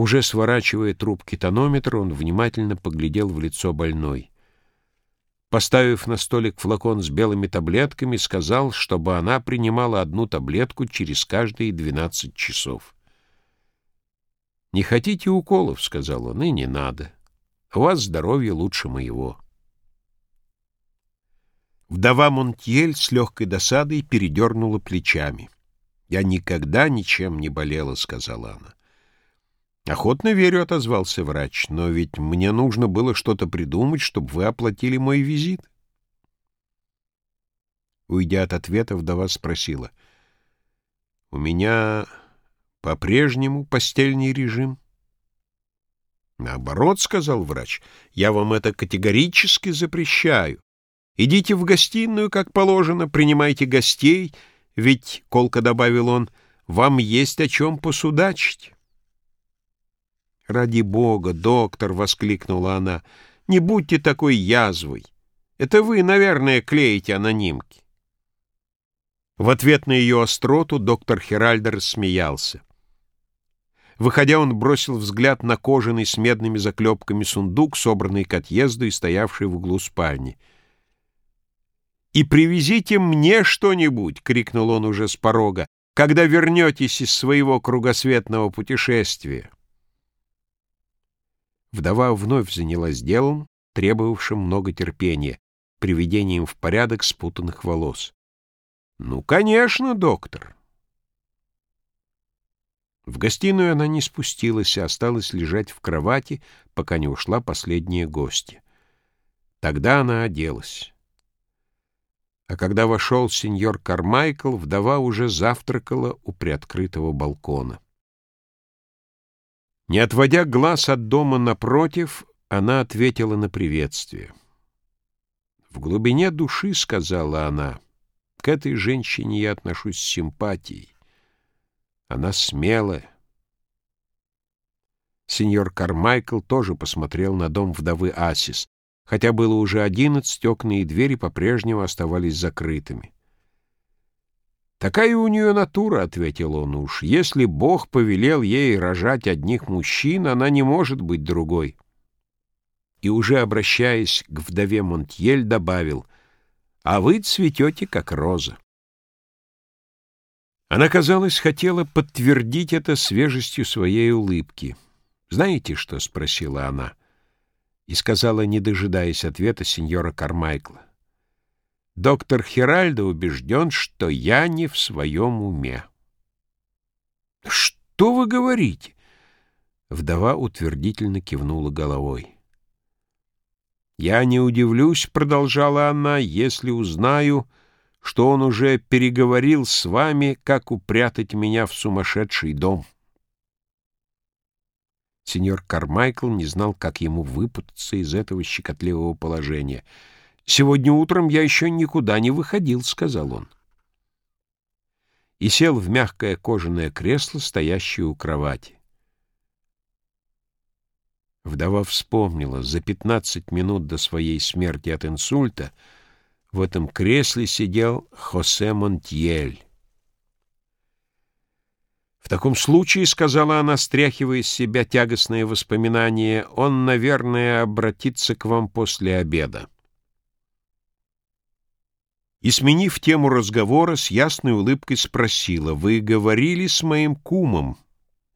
Уже сворачивая трубки тонометра, он внимательно поглядел в лицо больной. Поставив на столик флакон с белыми таблетками, сказал, чтобы она принимала одну таблетку через каждые двенадцать часов. «Не хотите уколов?» — сказал он, — «и не надо. У вас здоровье лучше моего». Вдова Монтьель с легкой досадой передернула плечами. «Я никогда ничем не болела», — сказала она. «Охотно верю», — отозвался врач, — «но ведь мне нужно было что-то придумать, чтобы вы оплатили мой визит». Уйдя от ответа, вдова спросила. «У меня по-прежнему постельный режим?» «Наоборот», — сказал врач, — «я вам это категорически запрещаю. Идите в гостиную, как положено, принимайте гостей, ведь, — колко добавил он, — вам есть о чем посудачить». «Ради бога, доктор!» — воскликнула она. «Не будьте такой язвой! Это вы, наверное, клеите анонимки!» В ответ на ее остроту доктор Херальдер смеялся. Выходя, он бросил взгляд на кожаный с медными заклепками сундук, собранный к отъезду и стоявший в углу спальни. «И привезите мне что-нибудь!» — крикнул он уже с порога, — «когда вернетесь из своего кругосветного путешествия!» Вдова вновь занялась делом, требовавшим много терпения, приведением в порядок спутанных волос. «Ну, конечно, доктор!» В гостиную она не спустилась, а осталась лежать в кровати, пока не ушла последняя гостья. Тогда она оделась. А когда вошел сеньор Кармайкл, вдова уже завтракала у приоткрытого балкона. Не отводя глаз от дома напротив, она ответила на приветствие. «В глубине души, — сказала она, — к этой женщине я отношусь с симпатией. Она смелая». Сеньор Кармайкл тоже посмотрел на дом вдовы Асис. Хотя было уже одиннадцать, окна и двери по-прежнему оставались закрытыми. «Такая у нее натура», — ответил он уж. «Если Бог повелел ей рожать одних мужчин, она не может быть другой». И уже обращаясь к вдове Монтьель, добавил, «А вы цветете, как роза». Она, казалось, хотела подтвердить это свежестью своей улыбки. «Знаете что?» — спросила она. И сказала, не дожидаясь ответа сеньора Кармайкла. Доктор Хиральдо убежден, что я не в своем уме. «Что вы говорите?» Вдова утвердительно кивнула головой. «Я не удивлюсь», — продолжала она, — «если узнаю, что он уже переговорил с вами, как упрятать меня в сумасшедший дом». Сеньор Кармайкл не знал, как ему выпутаться из этого щекотливого положения — «Сегодня утром я еще никуда не выходил», — сказал он. И сел в мягкое кожаное кресло, стоящее у кровати. Вдова вспомнила, за пятнадцать минут до своей смерти от инсульта в этом кресле сидел Хосе Монтьель. «В таком случае, — сказала она, стряхивая из себя тягостные воспоминания, — он, наверное, обратится к вам после обеда» и, сменив тему разговора, с ясной улыбкой спросила, «Вы говорили с моим кумом,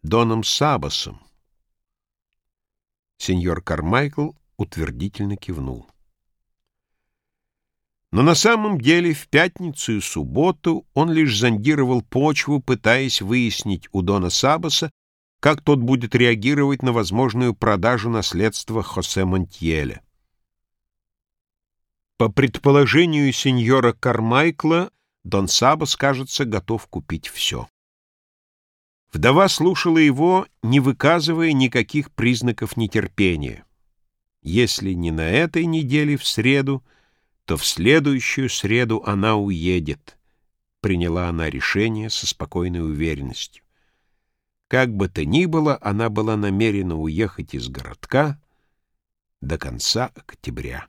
Доном Сабасом?» Сеньор Кармайкл утвердительно кивнул. Но на самом деле в пятницу и субботу он лишь зондировал почву, пытаясь выяснить у Дона Сабаса, как тот будет реагировать на возможную продажу наследства Хосе Монтьеля. По предположению сеньора Кармайкла, Дон Сабас, кажется, готов купить все. Вдова слушала его, не выказывая никаких признаков нетерпения. Если не на этой неделе в среду, то в следующую среду она уедет. Приняла она решение со спокойной уверенностью. Как бы то ни было, она была намерена уехать из городка до конца октября.